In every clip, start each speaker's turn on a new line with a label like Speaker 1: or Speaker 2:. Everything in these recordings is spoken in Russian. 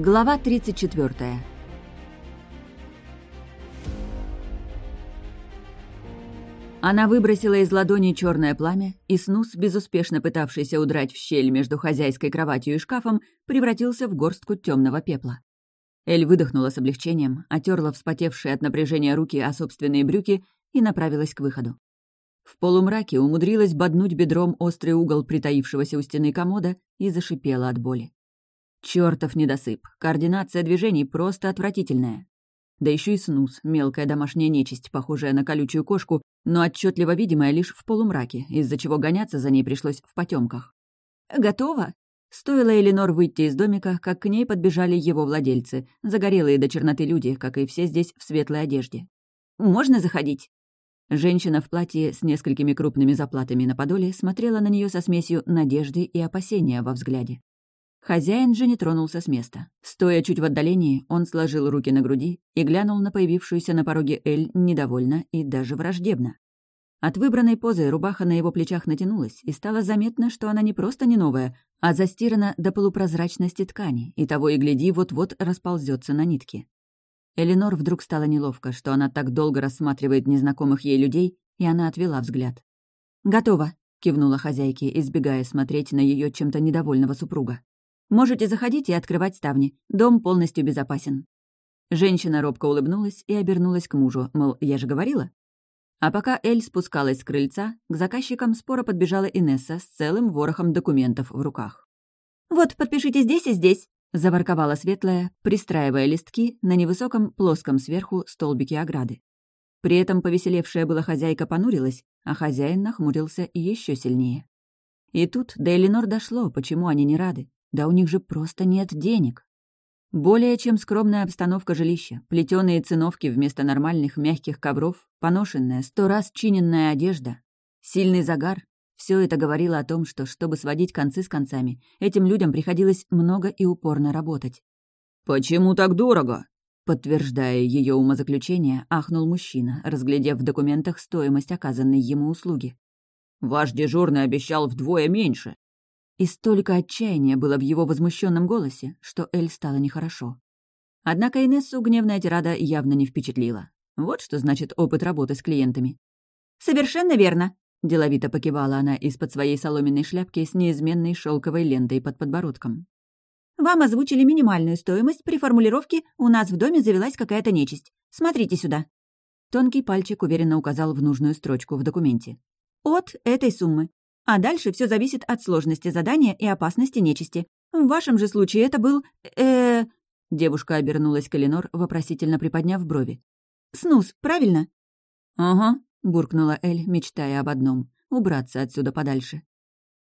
Speaker 1: Глава 34. Она выбросила из ладони черное пламя, и снус, безуспешно пытавшийся удрать в щель между хозяйской кроватью и шкафом, превратился в горстку темного пепла. Эль выдохнула с облегчением, отерла вспотевшие от напряжения руки о собственные брюки и направилась к выходу. В полумраке умудрилась боднуть бедром острый угол притаившегося у стены комода и зашипела от боли. Чёртов недосып. Координация движений просто отвратительная. Да еще и снус, мелкая домашняя нечисть, похожая на колючую кошку, но отчетливо видимая лишь в полумраке, из-за чего гоняться за ней пришлось в потемках. «Готово?» Стоило Эленор выйти из домика, как к ней подбежали его владельцы, загорелые до черноты люди, как и все здесь в светлой одежде. «Можно заходить?» Женщина в платье с несколькими крупными заплатами на подоле смотрела на нее со смесью надежды и опасения во взгляде. Хозяин же не тронулся с места. Стоя чуть в отдалении, он сложил руки на груди и глянул на появившуюся на пороге Эль недовольно и даже враждебно. От выбранной позы рубаха на его плечах натянулась, и стало заметно, что она не просто не новая, а застирана до полупрозрачности ткани, и того и гляди, вот-вот расползется на нитке. Эленор вдруг стало неловко, что она так долго рассматривает незнакомых ей людей, и она отвела взгляд. «Готово», — кивнула хозяйке, избегая смотреть на ее чем-то недовольного супруга. Можете заходить и открывать ставни. Дом полностью безопасен». Женщина робко улыбнулась и обернулась к мужу, мол, я же говорила. А пока Эль спускалась с крыльца, к заказчикам спора подбежала Инесса с целым ворохом документов в руках. «Вот, подпишите здесь и здесь», — заворковала Светлая, пристраивая листки на невысоком, плоском сверху столбике ограды. При этом повеселевшая была хозяйка понурилась, а хозяин нахмурился еще сильнее. И тут до Эленор дошло, почему они не рады. Да у них же просто нет денег. Более чем скромная обстановка жилища, плетеные циновки вместо нормальных мягких ковров, поношенная, сто раз чиненная одежда, сильный загар — все это говорило о том, что, чтобы сводить концы с концами, этим людям приходилось много и упорно работать. «Почему так дорого?» Подтверждая ее умозаключение, ахнул мужчина, разглядев в документах стоимость оказанной ему услуги. «Ваш дежурный обещал вдвое меньше». И столько отчаяния было в его возмущенном голосе, что Эль стало нехорошо. Однако Инессу гневная тирада явно не впечатлила. Вот что значит опыт работы с клиентами. «Совершенно верно», — деловито покивала она из-под своей соломенной шляпки с неизменной шелковой лентой под подбородком. «Вам озвучили минимальную стоимость при формулировке «У нас в доме завелась какая-то нечисть». Смотрите сюда». Тонкий пальчик уверенно указал в нужную строчку в документе. «От этой суммы. А дальше все зависит от сложности задания и опасности нечисти. В вашем же случае это был... э Девушка обернулась к Эленор, вопросительно приподняв брови. «Снус, правильно?» «Ага», — буркнула Эль, мечтая об одном — убраться отсюда подальше.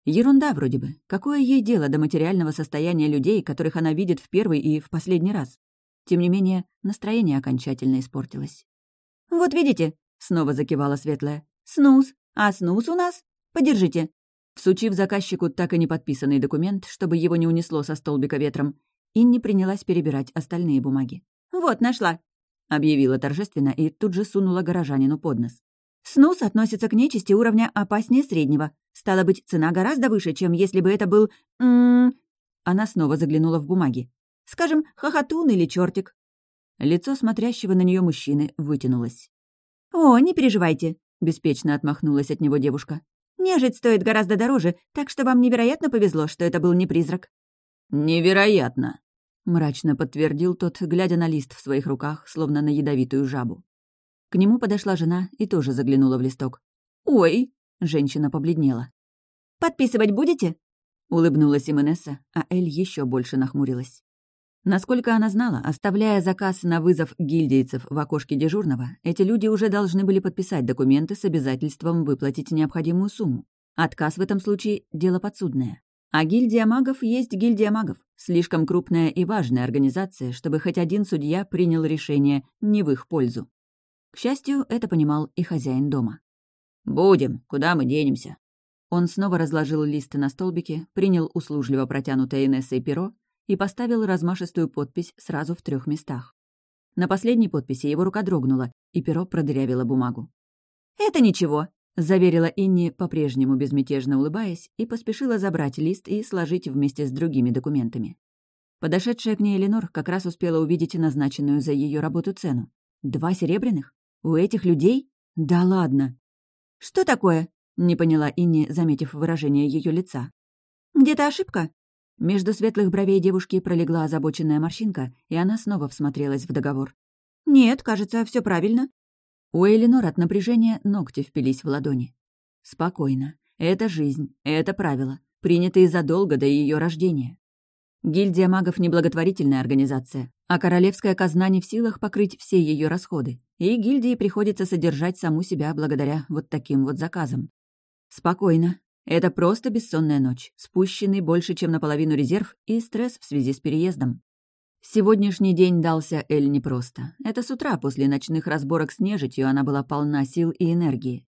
Speaker 1: Ерунда вроде бы. Какое ей дело до материального состояния людей, которых она видит в первый и в последний раз? Тем не менее, настроение окончательно испортилось. «Вот видите», — снова закивала Светлая, — «снус. А снус у нас Подержите». Всучив заказчику так и не подписанный документ, чтобы его не унесло со столбика ветром, Инни принялась перебирать остальные бумаги. «Вот, нашла», — объявила торжественно и тут же сунула горожанину под нос. «Снус относится к нечисти уровня опаснее среднего. Стало быть, цена гораздо выше, чем если бы это был... М -м -м. Она снова заглянула в бумаги. «Скажем, хохотун или чертик. Лицо смотрящего на нее мужчины вытянулось. «О, не переживайте», — беспечно отмахнулась от него девушка. Нежить стоит гораздо дороже, так что вам невероятно повезло, что это был не призрак».
Speaker 2: «Невероятно», — мрачно подтвердил тот, глядя на лист в своих руках, словно на ядовитую жабу.
Speaker 1: К нему подошла жена и тоже заглянула в листок.
Speaker 2: «Ой!»
Speaker 1: — женщина побледнела. «Подписывать будете?» — улыбнулась Именесса, а Эль еще больше нахмурилась. Насколько она знала, оставляя заказ на вызов гильдейцев в окошке дежурного, эти люди уже должны были подписать документы с обязательством выплатить необходимую сумму. Отказ в этом случае – дело подсудное. А гильдия магов есть гильдия магов, слишком крупная и важная организация, чтобы хоть один судья принял решение не в их пользу. К счастью, это понимал и хозяин дома.
Speaker 2: «Будем. Куда мы денемся?»
Speaker 1: Он снова разложил листы на столбике, принял услужливо протянутое Инессой перо и поставил размашистую подпись сразу в трех местах. На последней подписи его рука дрогнула, и перо продырявило бумагу. «Это ничего», — заверила Инни, по-прежнему безмятежно улыбаясь, и поспешила забрать лист и сложить вместе с другими документами. Подошедшая к ней Эленор как раз успела увидеть назначенную за ее работу цену. Два серебряных? У этих людей? Да ладно. «Что такое?» — не поняла Инни, заметив выражение ее лица. «Где-то ошибка?» Между светлых бровей девушки пролегла озабоченная морщинка, и она снова всмотрелась в договор. «Нет, кажется, все правильно». У Эленор от напряжения ногти впились в ладони. «Спокойно. Это жизнь, это правило, принятые задолго до ее рождения. Гильдия магов — неблаготворительная организация, а королевская казна не в силах покрыть все ее расходы, и гильдии приходится содержать саму себя благодаря вот таким вот заказам. Спокойно. Это просто бессонная ночь, спущенный больше, чем наполовину резерв и стресс в связи с переездом. Сегодняшний день дался Эль непросто. Это с утра после ночных разборок с нежитью она была полна сил и энергии.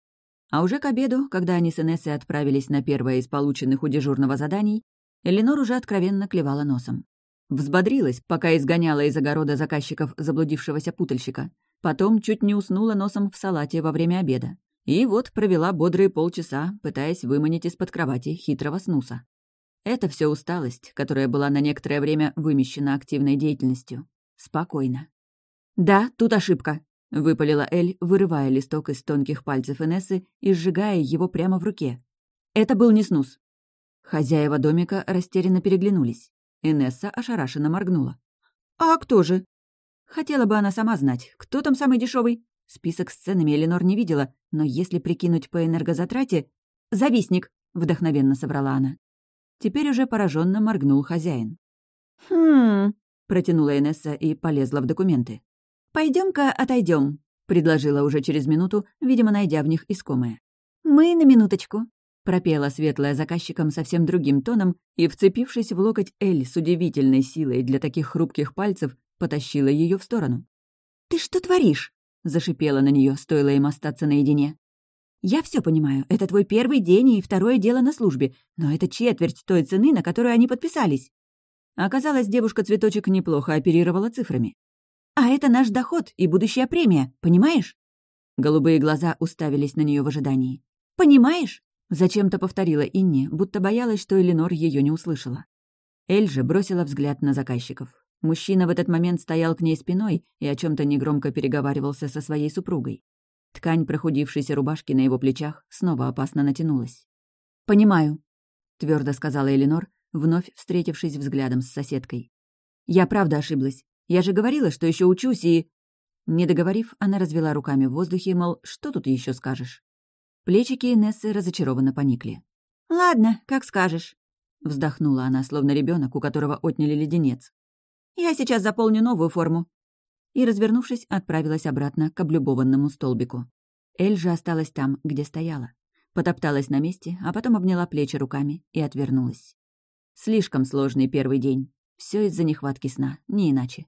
Speaker 1: А уже к обеду, когда они с Инессой отправились на первое из полученных у дежурного заданий, Эленор уже откровенно клевала носом. Взбодрилась, пока изгоняла из огорода заказчиков заблудившегося путальщика. Потом чуть не уснула носом в салате во время обеда. И вот провела бодрые полчаса, пытаясь выманить из-под кровати хитрого снуса. Это все усталость, которая была на некоторое время вымещена активной деятельностью. Спокойно. «Да, тут ошибка», — выпалила Эль, вырывая листок из тонких пальцев Инессы и сжигая его прямо в руке. «Это был не снус». Хозяева домика растерянно переглянулись. Инесса ошарашенно моргнула. «А кто же?» Хотела бы она сама знать, кто там самый дешевый. Список с ценами Эленор не видела, но если прикинуть по энергозатрате... «Завистник!» — вдохновенно соврала она. Теперь уже пораженно моргнул хозяин. «Хм...» — протянула Инесса и полезла в документы. Пойдем-ка отойдем, предложила уже через минуту, видимо, найдя в них искомое. «Мы на минуточку», — пропела светлая заказчиком совсем другим тоном и, вцепившись в локоть Эль с удивительной силой для таких хрупких пальцев, потащила ее в сторону. «Ты что творишь?» — зашипела на нее, стоило им остаться наедине. «Я все понимаю, это твой первый день и второе дело на службе, но это четверть той цены, на которую они подписались». Оказалось, девушка-цветочек неплохо оперировала цифрами. «А это наш доход и будущая премия, понимаешь?» Голубые глаза уставились на нее в ожидании. «Понимаешь?» — зачем-то повторила Инни, будто боялась, что Эленор ее не услышала. Эль же бросила взгляд на заказчиков. Мужчина в этот момент стоял к ней спиной и о чем то негромко переговаривался со своей супругой. Ткань прохудившейся рубашки на его плечах снова опасно натянулась. «Понимаю», — твердо сказала Эленор, вновь встретившись взглядом с соседкой. «Я правда ошиблась. Я же говорила, что еще учусь и...» Не договорив, она развела руками в воздухе, мол, что тут еще скажешь? Плечики Инессы разочарованно поникли. «Ладно, как скажешь», — вздохнула она, словно ребенок, у которого отняли леденец. «Я сейчас заполню новую форму». И, развернувшись, отправилась обратно к облюбованному столбику. Эль же осталась там, где стояла. Потопталась на месте, а потом обняла плечи руками и отвернулась. Слишком сложный первый день. Все из-за нехватки сна, не иначе.